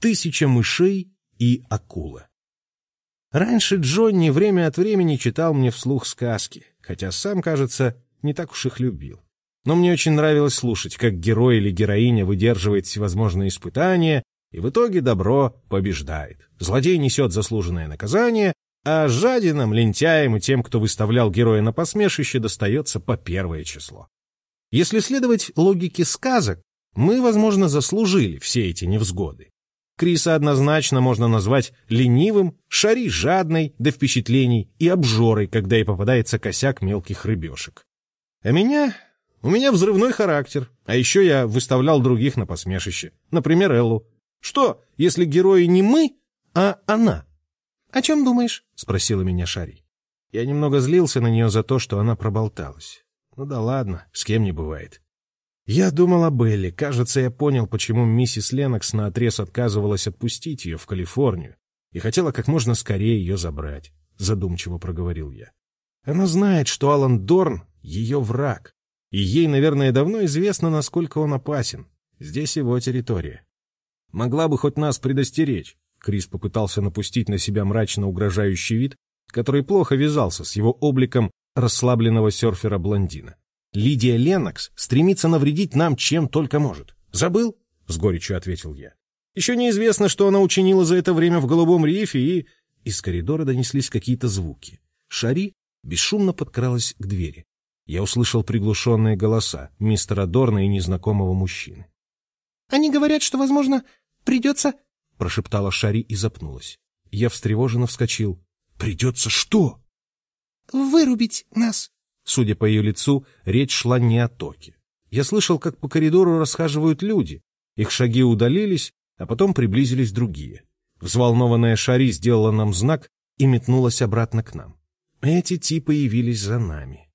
тысяча мышей и акула. Раньше Джонни время от времени читал мне вслух сказки, хотя сам, кажется, не так уж их любил. Но мне очень нравилось слушать, как герой или героиня выдерживает всевозможные испытания, и в итоге добро побеждает. Злодей несет заслуженное наказание, а жадинам, лентяям и тем, кто выставлял героя на посмешище, достается по первое число. Если следовать логике сказок, мы, возможно, заслужили все эти невзгоды. Криса однозначно можно назвать ленивым, шари жадной до впечатлений и обжорой, когда и попадается косяк мелких рыбешек. А меня... У меня взрывной характер, а еще я выставлял других на посмешище, например, Эллу. Что, если герои не мы, а она? — О чем думаешь? — спросила меня Шари. Я немного злился на нее за то, что она проболталась. Ну да ладно, с кем не бывает. Я думал о Белли. Кажется, я понял, почему миссис Ленокс наотрез отказывалась отпустить ее в Калифорнию и хотела как можно скорее ее забрать, задумчиво проговорил я. Она знает, что Алан Дорн — ее враг, и ей, наверное, давно известно, насколько он опасен. Здесь его территория. Могла бы хоть нас предостеречь. Крис попытался напустить на себя мрачно угрожающий вид, который плохо вязался с его обликом расслабленного серфера-блондина. Лидия Ленокс стремится навредить нам чем только может. Забыл? С горечью ответил я. Еще неизвестно, что она учинила за это время в Голубом рифе, и... Из коридора донеслись какие-то звуки. Шари бесшумно подкралась к двери. Я услышал приглушенные голоса мистера Дорна и незнакомого мужчины. «Они говорят, что, возможно, придется...» — прошептала Шари и запнулась. Я встревоженно вскочил. «Придется что?» «Вырубить нас», Судя по ее лицу, речь шла не о токе. Я слышал, как по коридору расхаживают люди. Их шаги удалились, а потом приблизились другие. Взволнованная Шари сделала нам знак и метнулась обратно к нам. Эти типы явились за нами.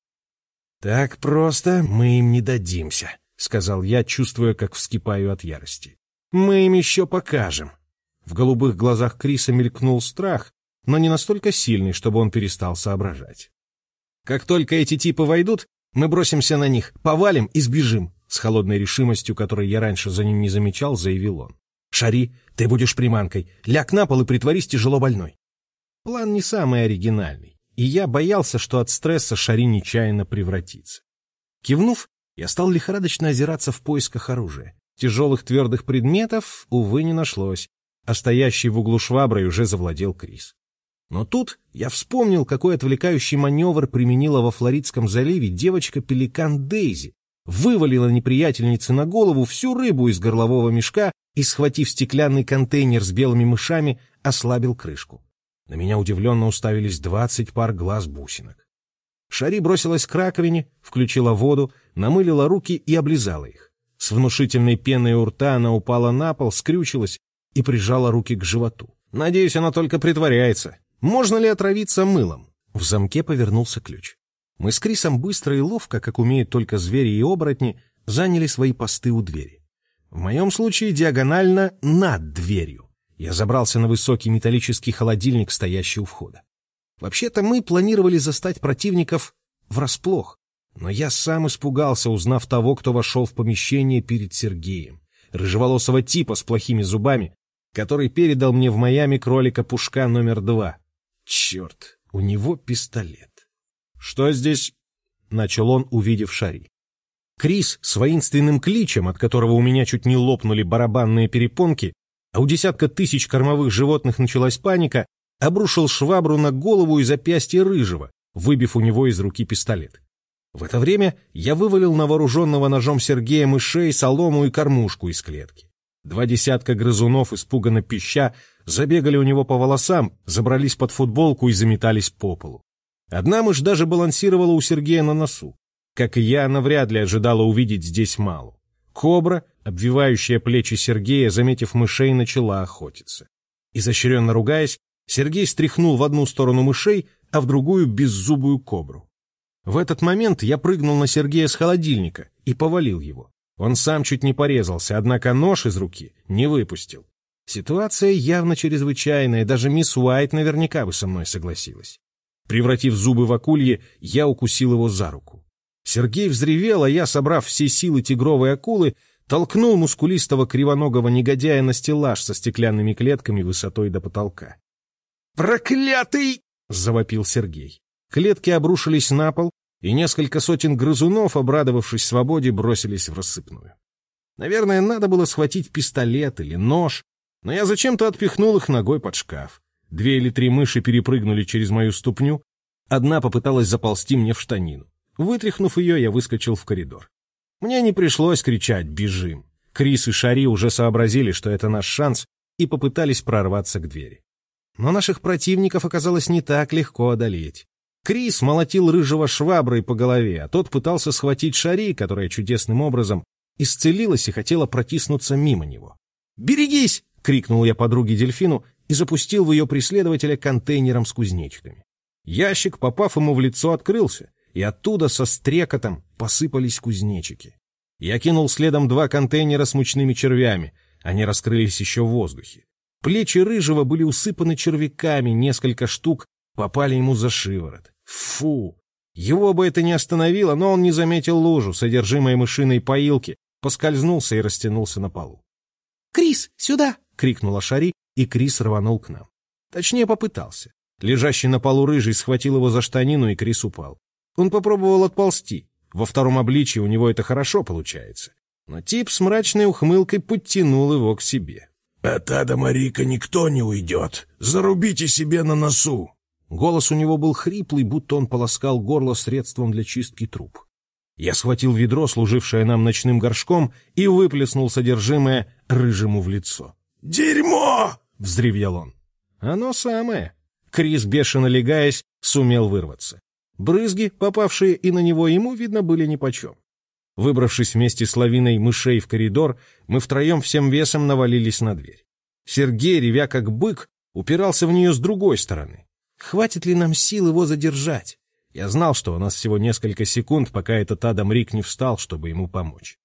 «Так просто мы им не дадимся», — сказал я, чувствуя, как вскипаю от ярости. «Мы им еще покажем». В голубых глазах Криса мелькнул страх, но не настолько сильный, чтобы он перестал соображать. Как только эти типы войдут, мы бросимся на них, повалим и сбежим, с холодной решимостью, которой я раньше за ним не замечал, заявил он. Шари, ты будешь приманкой, ляг на пол и притворись тяжело больной. План не самый оригинальный, и я боялся, что от стресса Шари нечаянно превратится. Кивнув, я стал лихорадочно озираться в поисках оружия. Тяжелых твердых предметов, увы, не нашлось, а стоящий в углу шваброй уже завладел Крис. Но тут я вспомнил, какой отвлекающий маневр применила во Флоридском заливе девочка-пеликан Дейзи. Вывалила неприятельнице на голову всю рыбу из горлового мешка и, схватив стеклянный контейнер с белыми мышами, ослабил крышку. На меня удивленно уставились двадцать пар глаз-бусинок. Шари бросилась к раковине, включила воду, намылила руки и облизала их. С внушительной пеной у рта она упала на пол, скрючилась и прижала руки к животу. Надеюсь, она только притворяется. Можно ли отравиться мылом? В замке повернулся ключ. Мы с Крисом быстро и ловко, как умеют только звери и оборотни, заняли свои посты у двери. В моем случае диагонально над дверью. Я забрался на высокий металлический холодильник, стоящий у входа. Вообще-то мы планировали застать противников врасплох, но я сам испугался, узнав того, кто вошел в помещение перед Сергеем. Рыжеволосого типа с плохими зубами, который передал мне в Майами кролика Пушка номер два. Черт, у него пистолет. Что здесь? Начал он, увидев Шари. Крис с воинственным кличем, от которого у меня чуть не лопнули барабанные перепонки, а у десятка тысяч кормовых животных началась паника, обрушил швабру на голову и запястье рыжего, выбив у него из руки пистолет. В это время я вывалил на вооруженного ножом Сергея мышей, солому и кормушку из клетки. Два десятка грызунов, испуганно пища, забегали у него по волосам, забрались под футболку и заметались по полу. Одна мышь даже балансировала у Сергея на носу. Как и я, она вряд ли ожидала увидеть здесь Малу. Кобра, обвивающая плечи Сергея, заметив мышей, начала охотиться. Изощренно ругаясь, Сергей стряхнул в одну сторону мышей, а в другую — беззубую кобру. В этот момент я прыгнул на Сергея с холодильника и повалил его. Он сам чуть не порезался, однако нож из руки не выпустил. Ситуация явно чрезвычайная, даже мисс Уайт наверняка бы со мной согласилась. Превратив зубы в акулье, я укусил его за руку. Сергей взревел, а я, собрав все силы тигровой акулы, толкнул мускулистого кривоногого негодяя на стеллаж со стеклянными клетками высотой до потолка. «Проклятый!» — завопил Сергей. Клетки обрушились на пол, и несколько сотен грызунов, обрадовавшись свободе, бросились в рассыпную. Наверное, надо было схватить пистолет или нож, но я зачем-то отпихнул их ногой под шкаф. Две или три мыши перепрыгнули через мою ступню, одна попыталась заползти мне в штанину. Вытряхнув ее, я выскочил в коридор. Мне не пришлось кричать «бежим». Крис и Шари уже сообразили, что это наш шанс, и попытались прорваться к двери. Но наших противников оказалось не так легко одолеть. Крис молотил рыжего шваброй по голове, а тот пытался схватить Шари, которая чудесным образом исцелилась и хотела протиснуться мимо него. «Берегись!» — крикнул я подруге дельфину и запустил в ее преследователя контейнером с кузнечиками. Ящик, попав ему в лицо, открылся, и оттуда со стрекотом посыпались кузнечики. Я кинул следом два контейнера с мучными червями, они раскрылись еще в воздухе. Плечи рыжего были усыпаны червяками, несколько штук попали ему за шиворот. Фу! Его бы это не остановило, но он не заметил лужу, содержимое мышиной поилки, поскользнулся и растянулся на полу. «Крис, сюда!» — крикнула Шари, и Крис рванул к нам. Точнее, попытался. Лежащий на полу рыжий схватил его за штанину, и Крис упал. Он попробовал отползти. Во втором обличии у него это хорошо получается. Но тип с мрачной ухмылкой подтянул его к себе. «От Адама Рика никто не уйдет. Зарубите себе на носу!» Голос у него был хриплый, будто он полоскал горло средством для чистки труб. Я схватил ведро, служившее нам ночным горшком, и выплеснул содержимое рыжему в лицо. «Дерьмо!» — взревел он. «Оно самое». Крис, бешено легаясь, сумел вырваться. Брызги, попавшие и на него ему, видно, были нипочем. Выбравшись вместе с лавиной мышей в коридор, мы втроем всем весом навалились на дверь. Сергей, ревя как бык, упирался в нее с другой стороны. Хватит ли нам сил его задержать? Я знал, что у нас всего несколько секунд, пока этот Адам Рик не встал, чтобы ему помочь.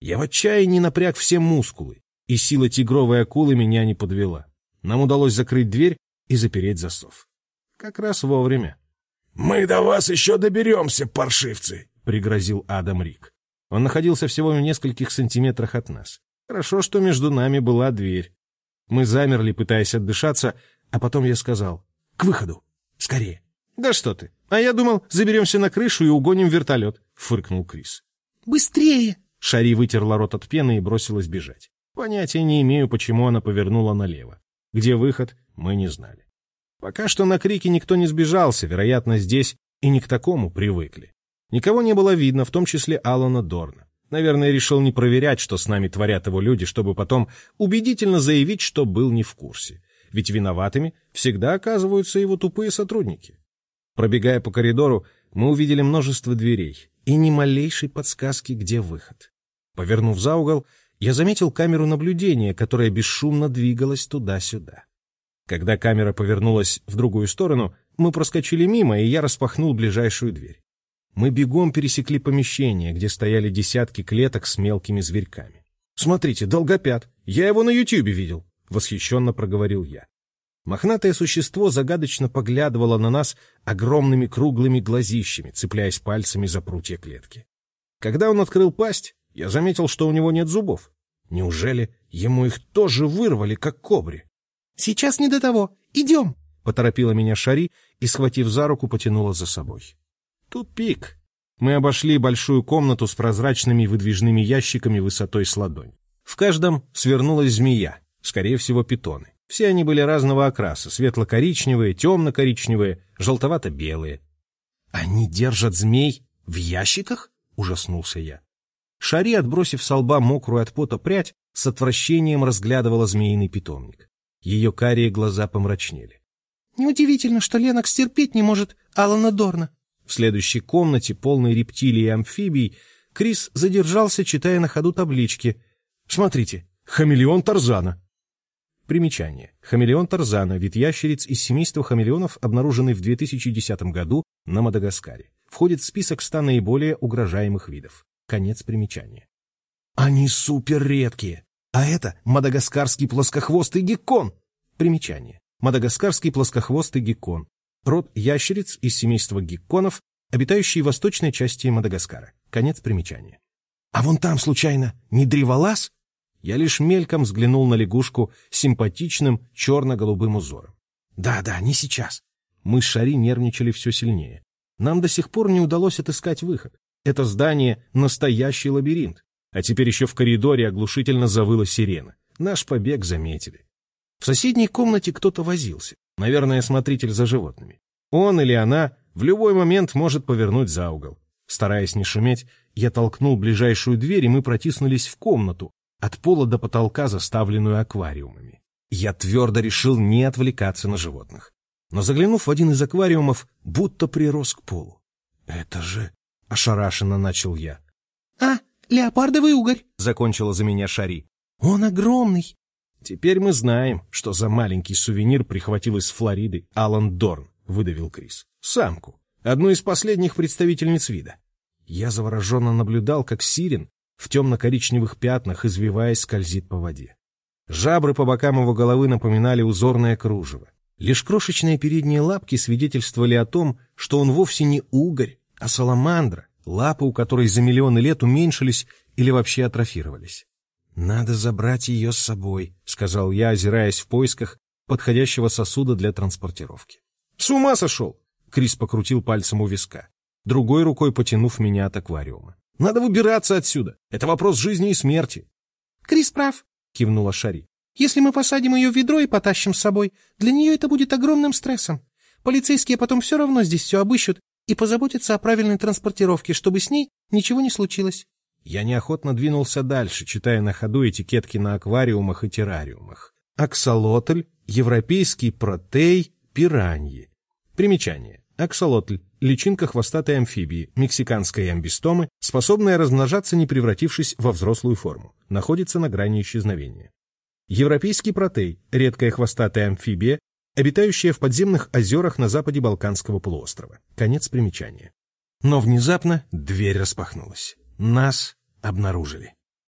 Я в отчаянии напряг все мускулы, и сила тигровой акулы меня не подвела. Нам удалось закрыть дверь и запереть засов. Как раз вовремя. «Мы до вас еще доберемся, паршивцы!» — пригрозил Адам Рик. Он находился всего в нескольких сантиметрах от нас. Хорошо, что между нами была дверь. Мы замерли, пытаясь отдышаться, а потом я сказал «К выходу! Скорее!» «Да что ты! А я думал, заберемся на крышу и угоним вертолет», — фыркнул Крис. «Быстрее!» Шари вытерла рот от пены и бросилась бежать. Понятия не имею, почему она повернула налево. Где выход, мы не знали. Пока что на крики никто не сбежался, вероятно, здесь и не к такому привыкли. Никого не было видно, в том числе Алана Дорна. Наверное, решил не проверять, что с нами творят его люди, чтобы потом убедительно заявить, что был не в курсе. Ведь виноватыми всегда оказываются его тупые сотрудники. Пробегая по коридору, мы увидели множество дверей и ни малейшей подсказки, где выход. Повернув за угол, я заметил камеру наблюдения, которая бесшумно двигалась туда-сюда. Когда камера повернулась в другую сторону, мы проскочили мимо, и я распахнул ближайшую дверь. Мы бегом пересекли помещение, где стояли десятки клеток с мелкими зверьками. «Смотрите, долгопят! Я его на Ютьюбе видел!» — восхищенно проговорил я. Мохнатое существо загадочно поглядывало на нас огромными круглыми глазищами, цепляясь пальцами за прутья клетки. Когда он открыл пасть, я заметил, что у него нет зубов. Неужели ему их тоже вырвали, как кобре? — Сейчас не до того. Идем! — поторопила меня Шари и, схватив за руку, потянула за собой. Тупик. Мы обошли большую комнату с прозрачными выдвижными ящиками высотой с ладонь. В каждом свернулась змея, скорее всего, питоны. Все они были разного окраса, светло-коричневые, темно-коричневые, желтовато-белые. «Они держат змей в ящиках?» — ужаснулся я. Шари, отбросив со лба мокрую от пота прядь, с отвращением разглядывала змеиный питомник. Ее карие глаза помрачнели. «Неудивительно, что Ленокс терпеть не может Алана Дорна». В следующей комнате, полной рептилий и амфибий, Крис задержался, читая на ходу таблички. «Смотрите, хамелеон Тарзана!» Примечание. Хамелеон Тарзана – вид ящериц из семейства хамелеонов, обнаруженный в 2010 году на Мадагаскаре. Входит в список 100 наиболее угрожаемых видов. Конец примечания. Они супер редкие. А это мадагаскарский плоскохвостый геккон. Примечание. Мадагаскарский плоскохвостый геккон. Род ящериц из семейства гекконов, обитающий в восточной части Мадагаскара. Конец примечания. А вон там, случайно, не древолаз? Я лишь мельком взглянул на лягушку с симпатичным черно-голубым узором. Да-да, не сейчас. Мы с Шари нервничали все сильнее. Нам до сих пор не удалось отыскать выход. Это здание — настоящий лабиринт. А теперь еще в коридоре оглушительно завыла сирена. Наш побег заметили. В соседней комнате кто-то возился. Наверное, смотритель за животными. Он или она в любой момент может повернуть за угол. Стараясь не шуметь, я толкнул ближайшую дверь, и мы протиснулись в комнату, от пола до потолка, заставленную аквариумами. Я твердо решил не отвлекаться на животных. Но заглянув в один из аквариумов, будто прирос к полу. «Это же...» — ошарашенно начал я. «А, леопардовый угорь!» — закончила за меня Шари. «Он огромный!» «Теперь мы знаем, что за маленький сувенир прихватил из Флориды Алан Дорн», — выдавил Крис. «Самку. Одну из последних представительниц вида». Я завороженно наблюдал, как сирен в темно-коричневых пятнах, извиваясь, скользит по воде. Жабры по бокам его головы напоминали узорное кружево. Лишь крошечные передние лапки свидетельствовали о том, что он вовсе не угорь, а саламандра, лапы у которой за миллионы лет уменьшились или вообще атрофировались. «Надо забрать ее с собой», — сказал я, озираясь в поисках подходящего сосуда для транспортировки. «С ума сошел!» — Крис покрутил пальцем у виска, другой рукой потянув меня от аквариума. «Надо выбираться отсюда. Это вопрос жизни и смерти». «Крис прав», — кивнула Шари. «Если мы посадим ее в ведро и потащим с собой, для нее это будет огромным стрессом. Полицейские потом все равно здесь все обыщут и позаботятся о правильной транспортировке, чтобы с ней ничего не случилось». Я неохотно двинулся дальше, читая на ходу этикетки на аквариумах и террариумах. Аксолотль, европейский протей, пираньи. Примечание. Аксолотль – личинка хвостатой амфибии, мексиканской амбистомы, способная размножаться, не превратившись во взрослую форму. Находится на грани исчезновения. Европейский протей – редкая хвостатая амфибия, обитающая в подземных озерах на западе Балканского полуострова. Конец примечания. Но внезапно дверь распахнулась. Нас обнаружили.